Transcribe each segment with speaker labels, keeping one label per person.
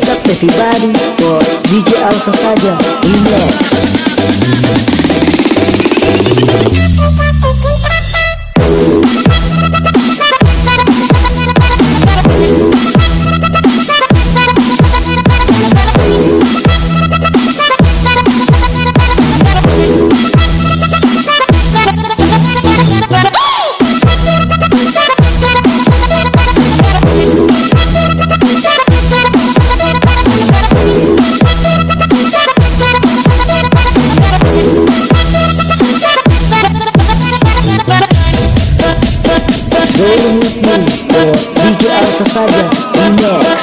Speaker 1: everybody for DJ Alsa saja Put rolling with me for DJ Alpha Saga Remix.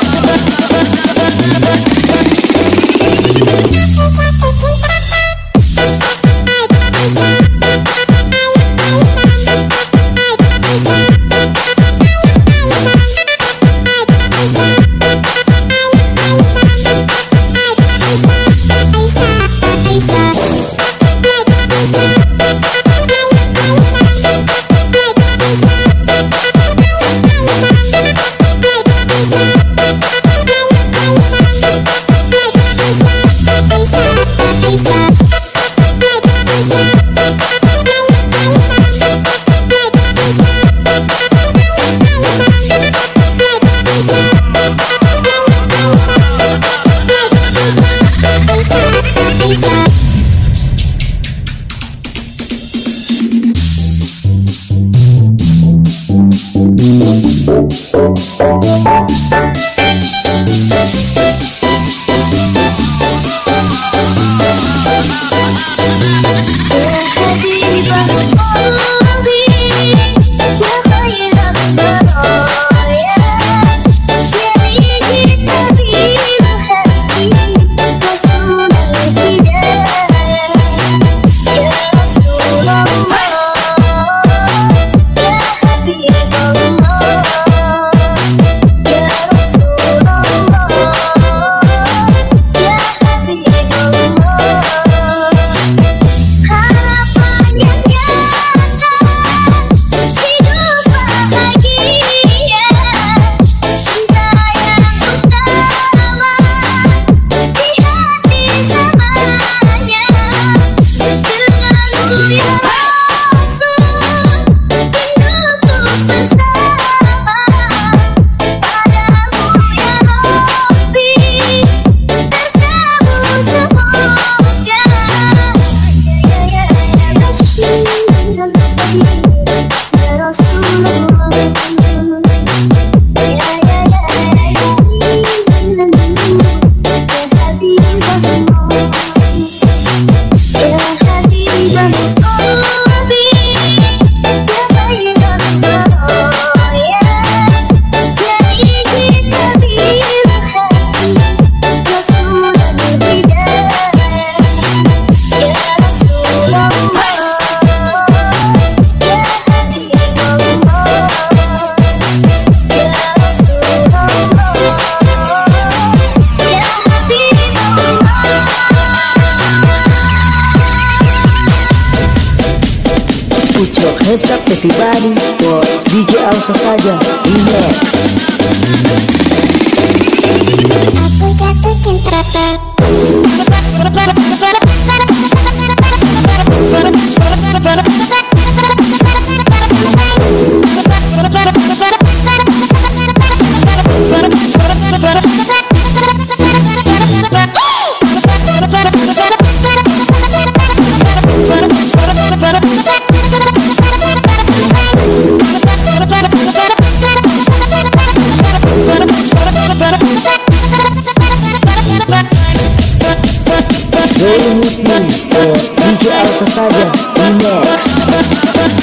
Speaker 1: Your hands up everybody for DJ Alsa Saja Remix With me for DJ Alsa Saja Remix